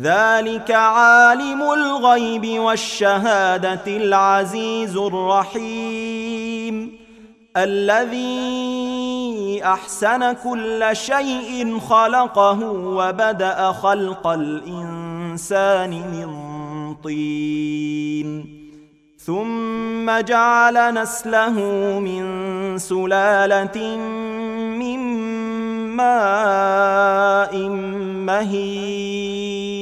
ذلك عالم الغيب والشهادة العزيز الرحيم. الذي أحسن كل شيء خلقه وبدأ خلق الإنسان من طين. ثم جعل نسله من سلالة من ماء مهين.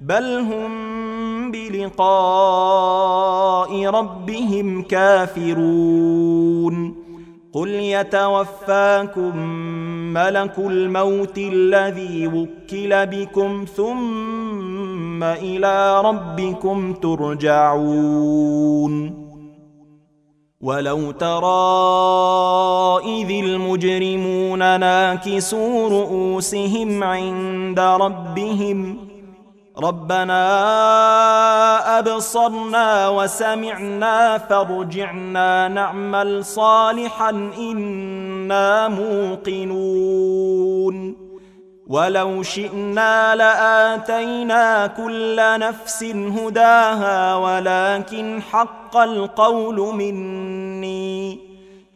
بل هم بلقاء ربهم كافرون قل يتوفاكم ملك الموت الذي وكل بكم ثم إلى ربكم ترجعون ولو ترى اذ المجرمون ناكسوا رؤوسهم عند ربهم ربنا أبصرنا وسمعنا فارجعنا نعمل صالحا إنا موقنون. ولو شئنا لآتينا كل نفس هداها ولكن حق القول مني.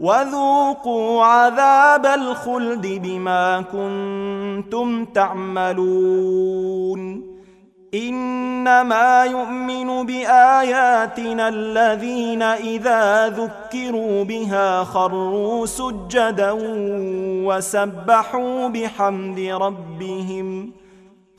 وذوقوا عذاب الخلد بما كنتم تعملون. إنما يؤمن بآياتنا الذين إذا ذكروا بها خروا سجدا وسبحوا بحمد ربهم.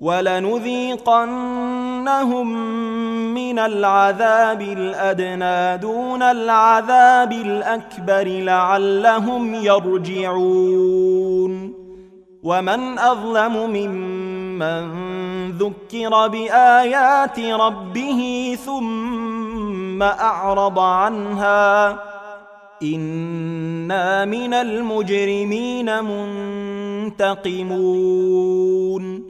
ولنذيقنهم من العذاب الأدنى دون العذاب الأكبر لعلهم يرجعون. ومن أظلم ممن ذكر بآيات ربه ثم أعرض عنها إنا من المجرمين منتقمون.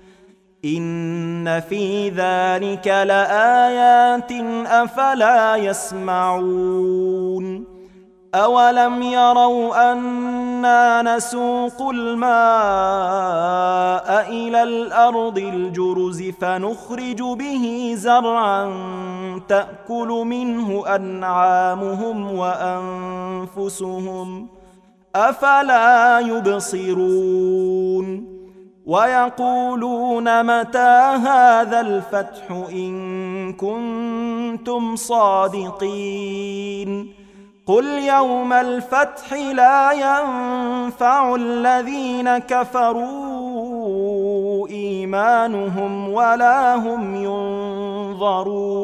ان في ذلك لايات افلا يسمعون اولم يروا أنا نسوق الماء إلى الأرض الجرز فنخرج به زرعا تاكل منه انعامهم وانفسهم افلا يبصرون ويقولون متى هذا الفتح إن كنتم صادقين قل يوم الفتح لا ينفع الذين كفروا إيمانهم ولا هم ينظرون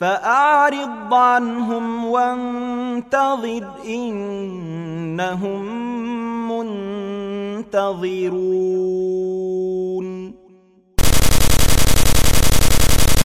فأعرض عنهم وانتظر إنهم منتظرون تنتظرون